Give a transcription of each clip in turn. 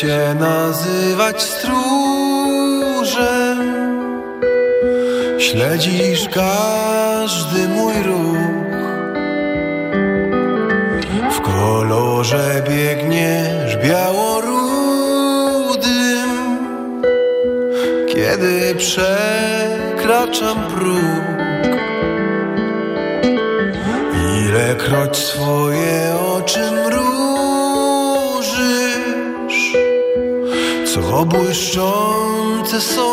cię nazywać stróżem. Śledzisz każdy So. soul.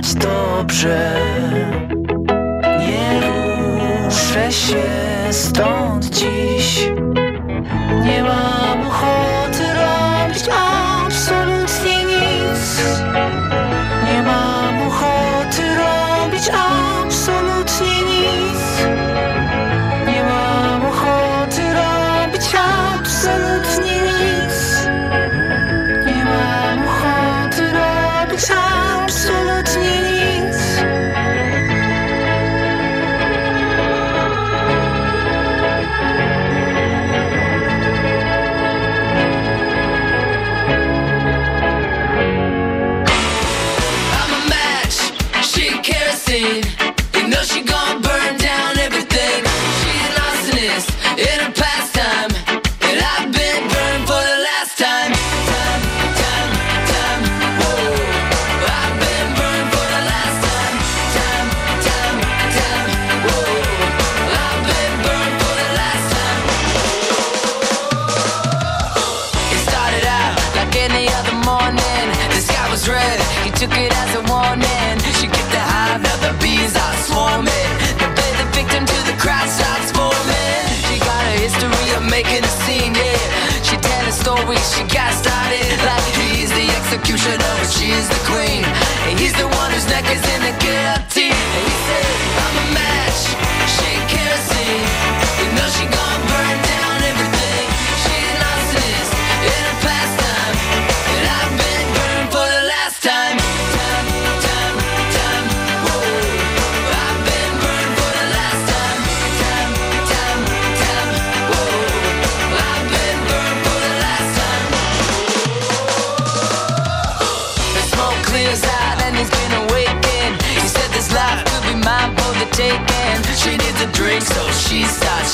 spać dobrze. Nie ruszę się stąd dziś. Nie ma she got started like he's the executioner, but she's the queen. And he's the one whose neck is in the guillotine.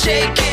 shaking.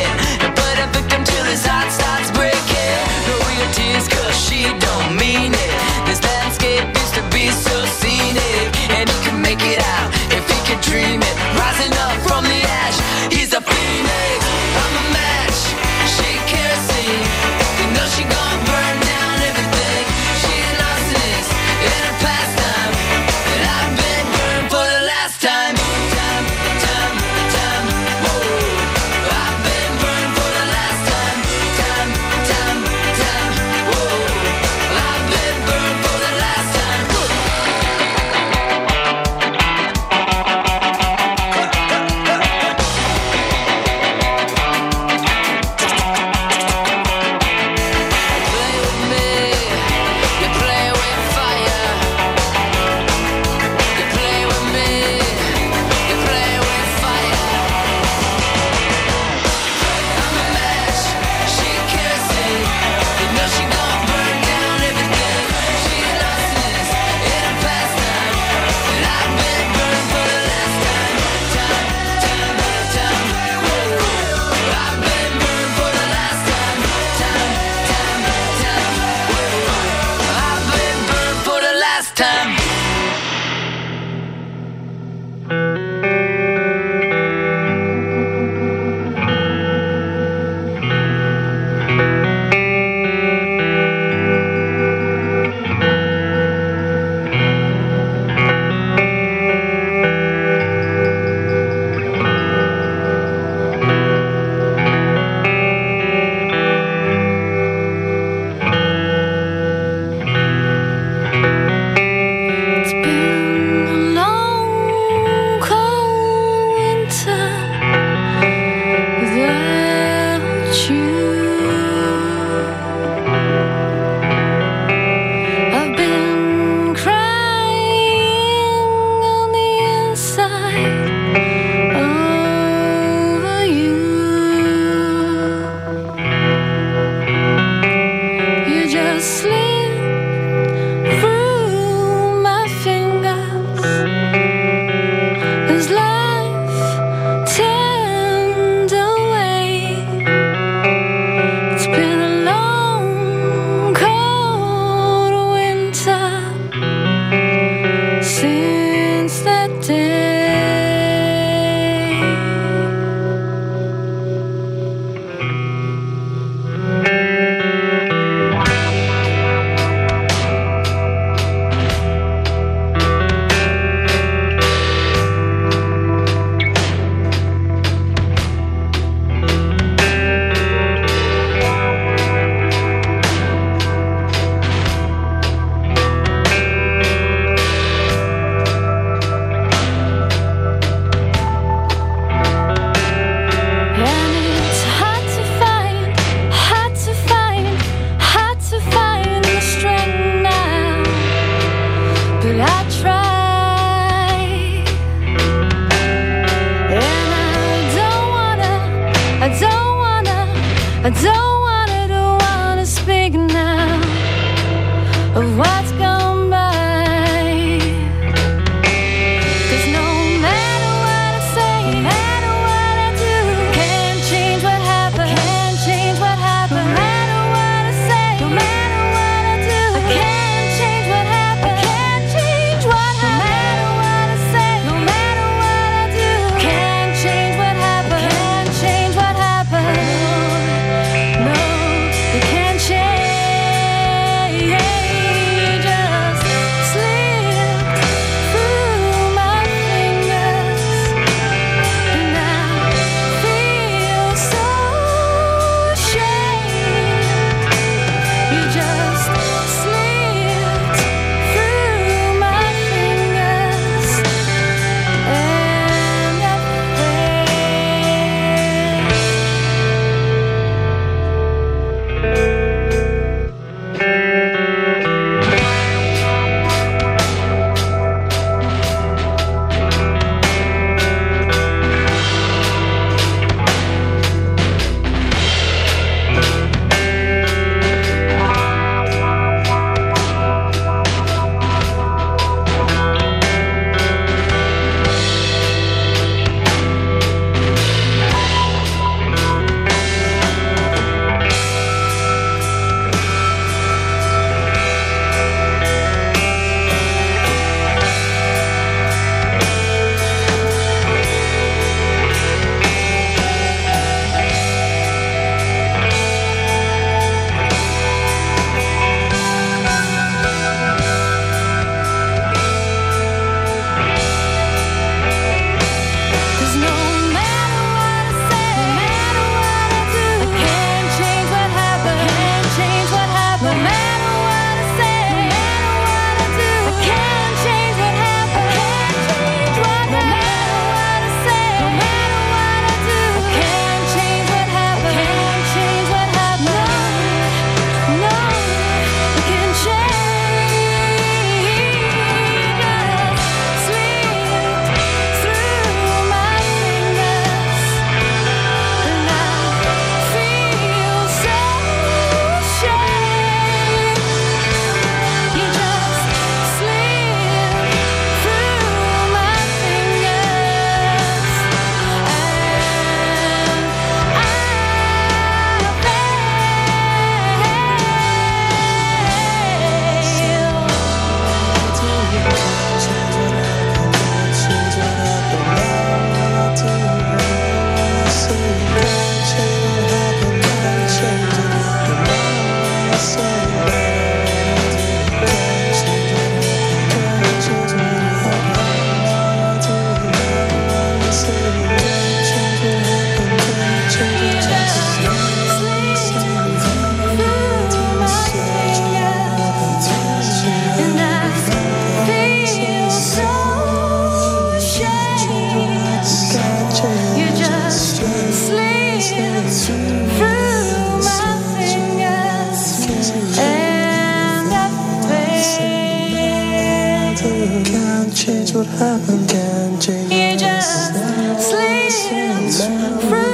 what happened, can't change. You just slipped through.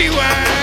she went.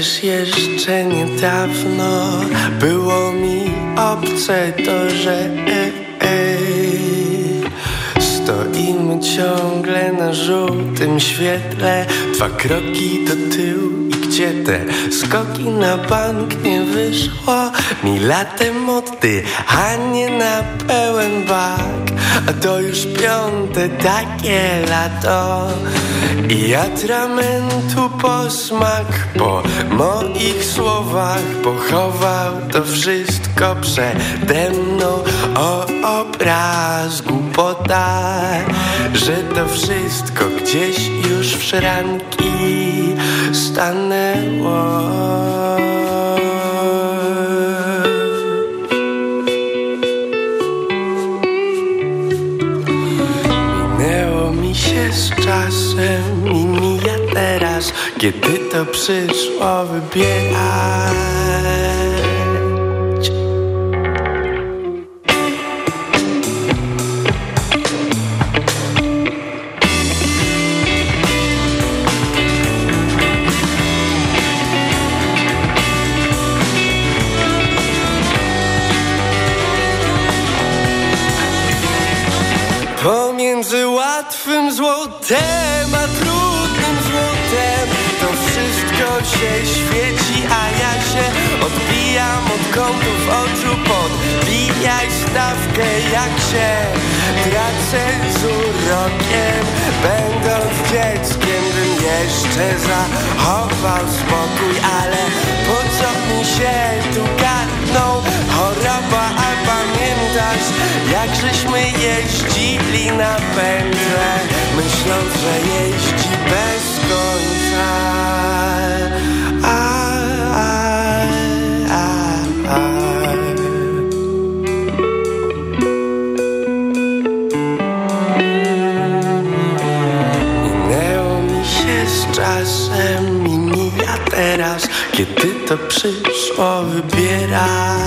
Przecież jeszcze niedawno było mi obce to, że e, e, stoimy ciągle na żółtym świetle, dwa kroki do tyłu gdzie te skoki na bank nie wyszło mi latem oddychanie na pełen bak, a to już piąte takie lato. I atramentu posmak po moich słowach pochował to wszystko przede mną. O obraz głupota, że to wszystko gdzieś już w szranki stanęło. Minęło mi się z czasem i mija teraz, kiedy to przyszło wybierać. Pomiędzy łatwym złotem a się świeci, a ja się odbijam od kątów oczu. Podbijaj stawkę jak się tracę z urokiem Będąc dzieckiem bym jeszcze zachował spokój Ale po co mi się tu gadną? Choroba, a pamiętasz jak żeśmy jeździli na pętle Myśląc, że jeździ bez końca to przyszło wybierać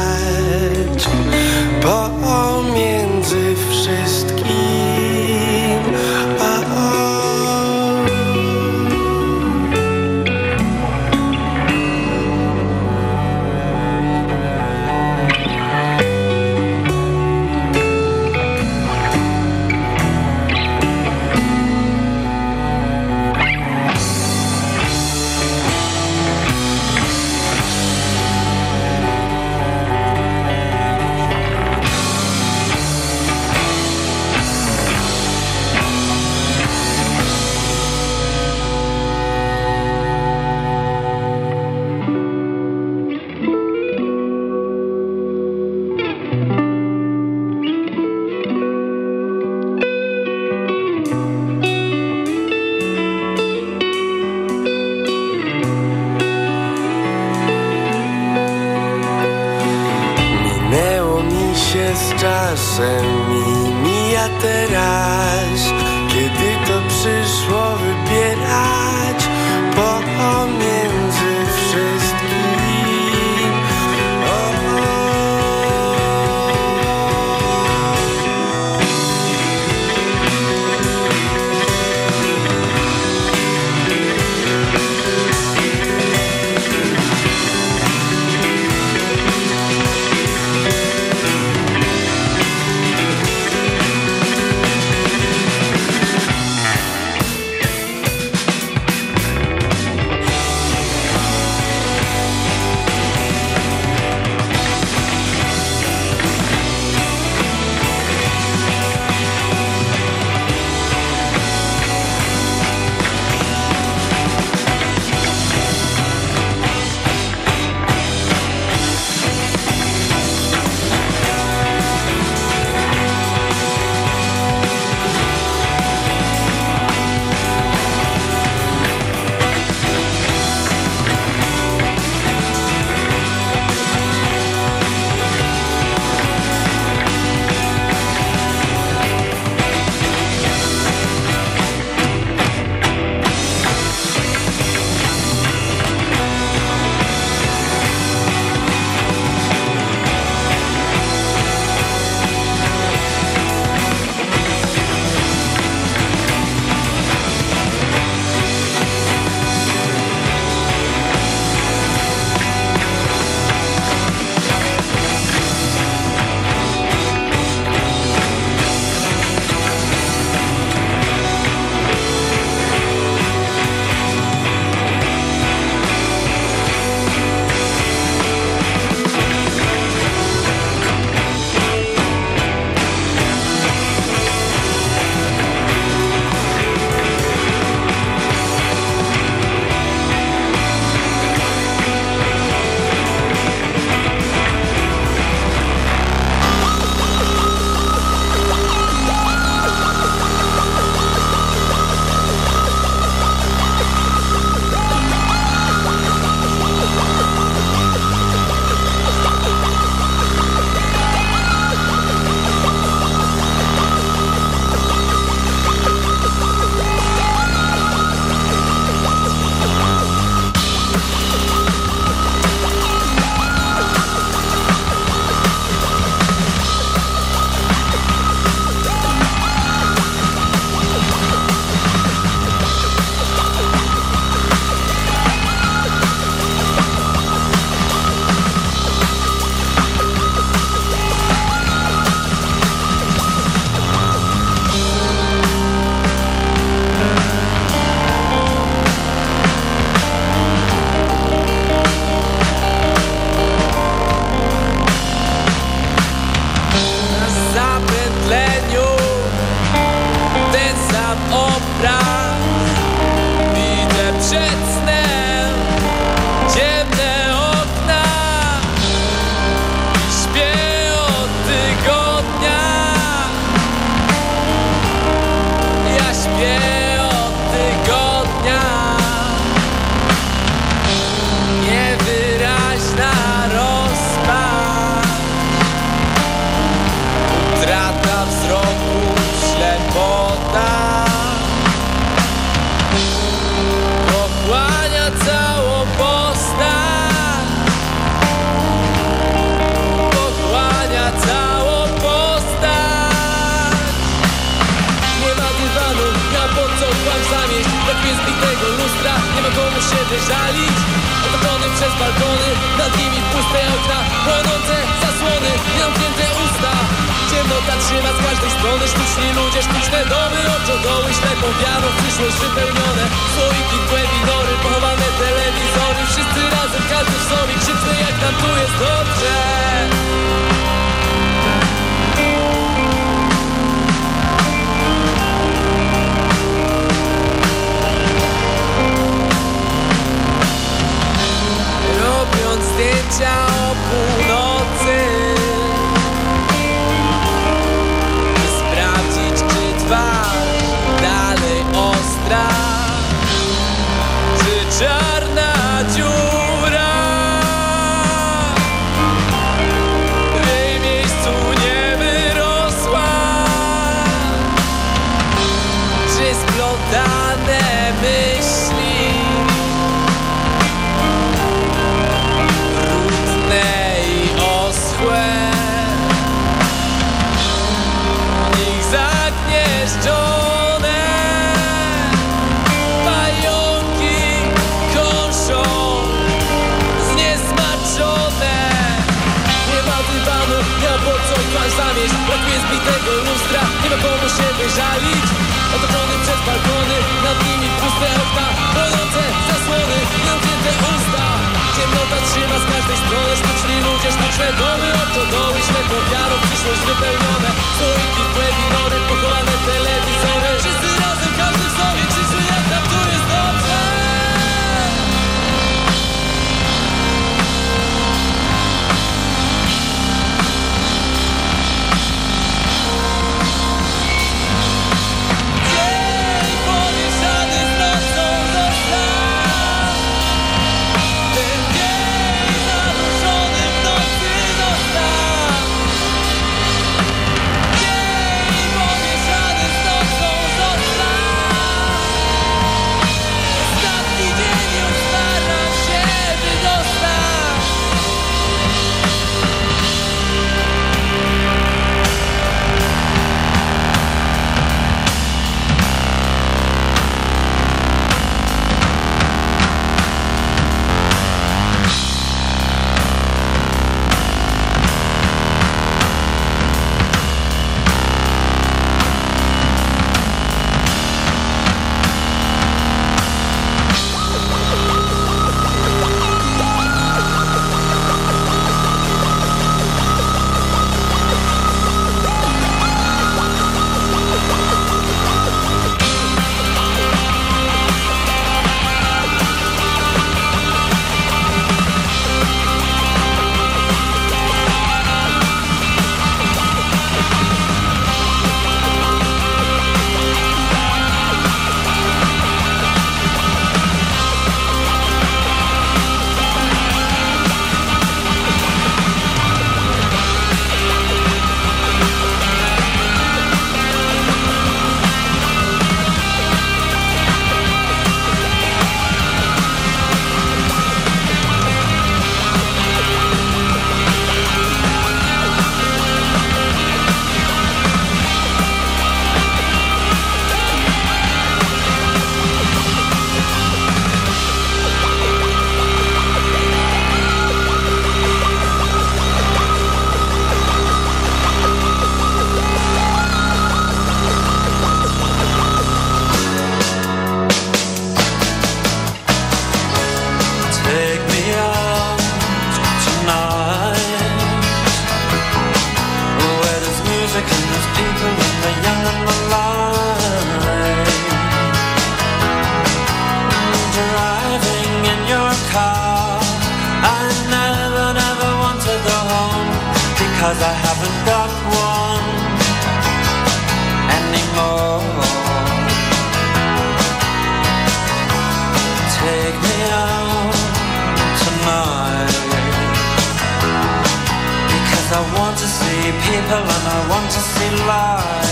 people and I want to see light.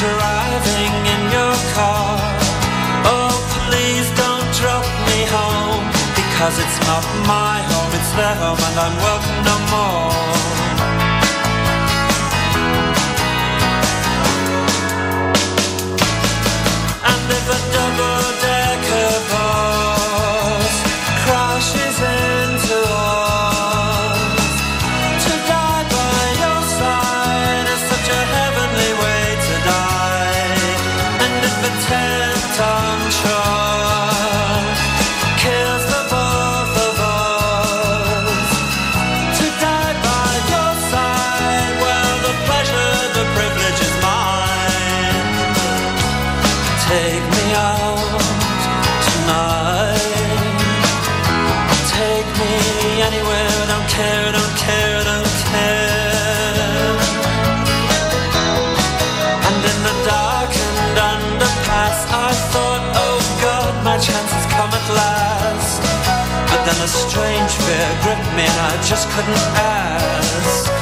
Driving in your car. Oh, please don't drop me home. Because it's not my home, it's their home, and I'm welcome no more. strange fear gripped me and I just couldn't ask.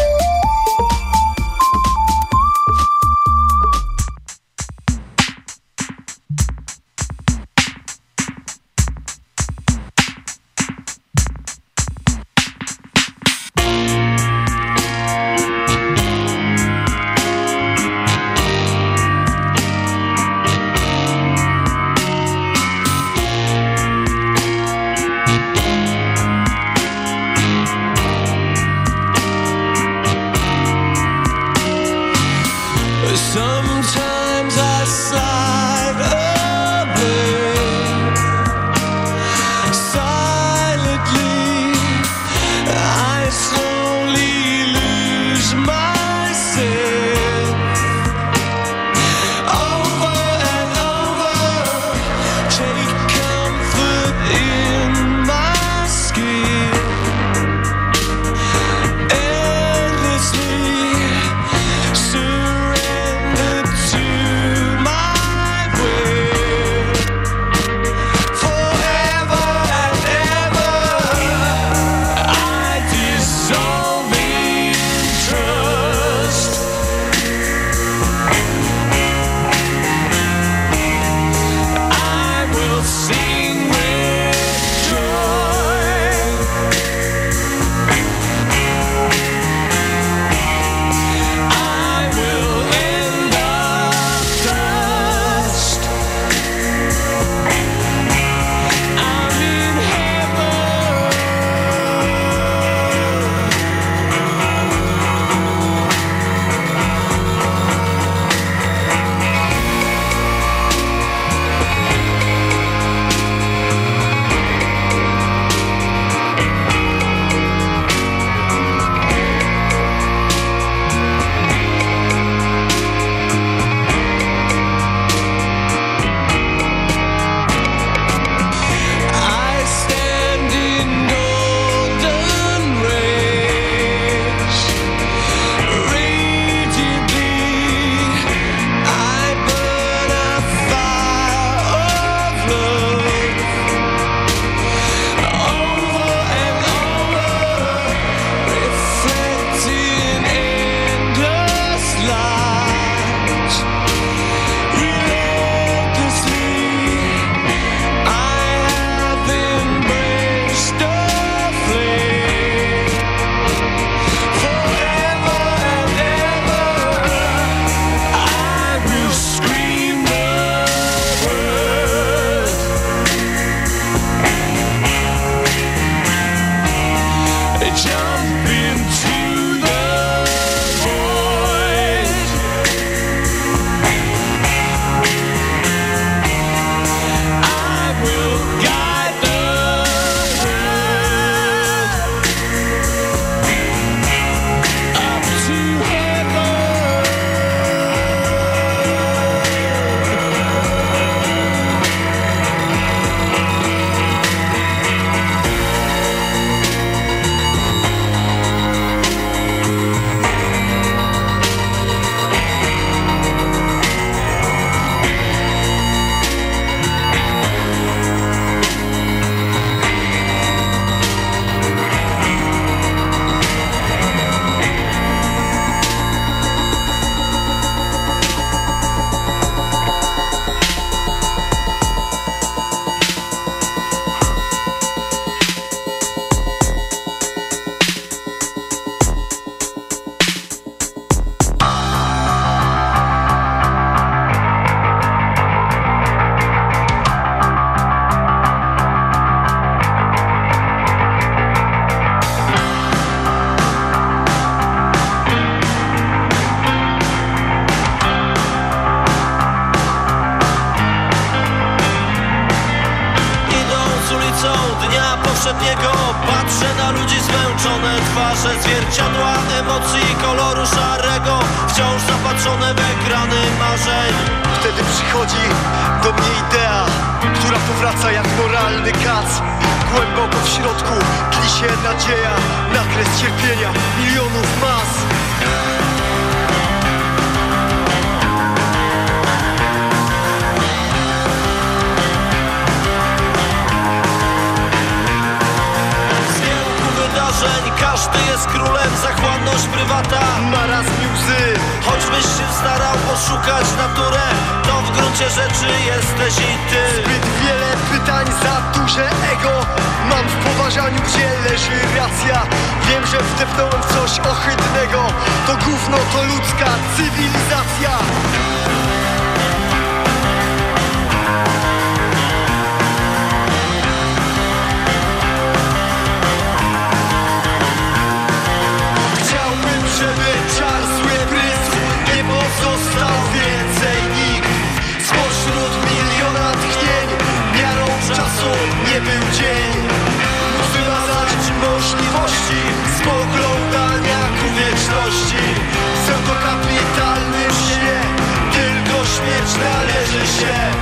Się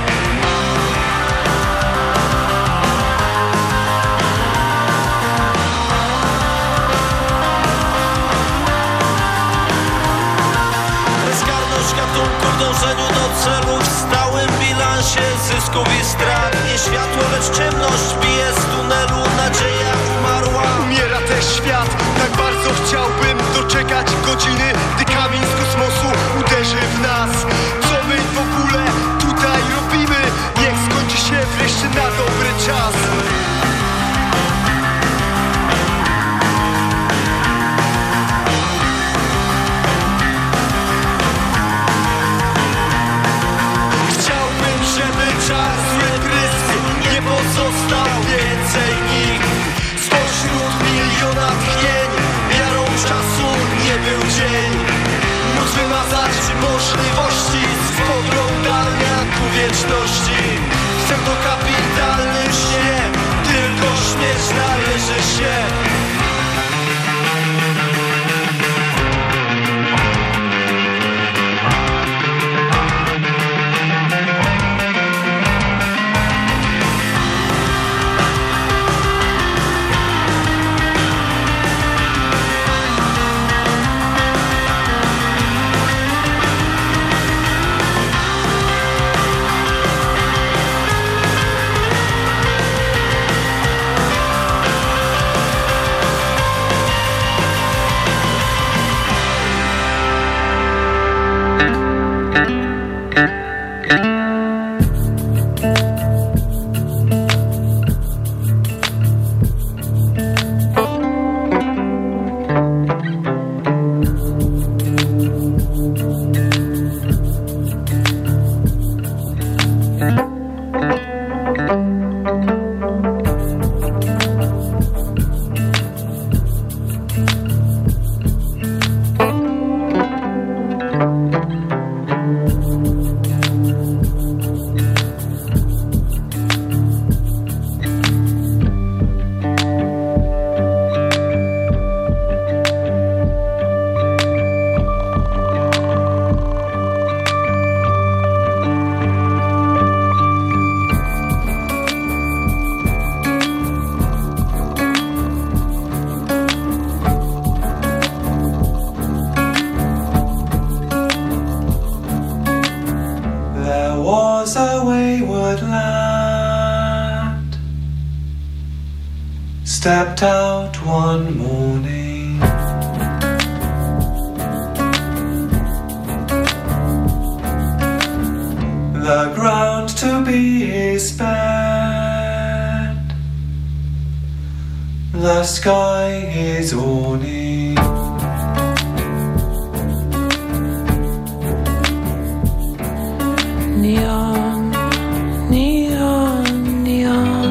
gatunku w dążeniu do celu W stałym bilansie zysków i strat. Nie światło, lecz ciemność bije z tunelu. Nadzieja umarła. Umiera też świat, tak bardzo chciałbym doczekać godziny, gdy kamień z kosmosu uderzy w nas. się na dobry czas. Chciałbym, żeby czas represji nie pozostał więcej nikt. Spośród miliona tchnień. Miarą czasu nie był dzień. Móc wymazać możliwości spoglądania ku wieczności. Czemu kapitalny śnie Tylko śmierć należy się.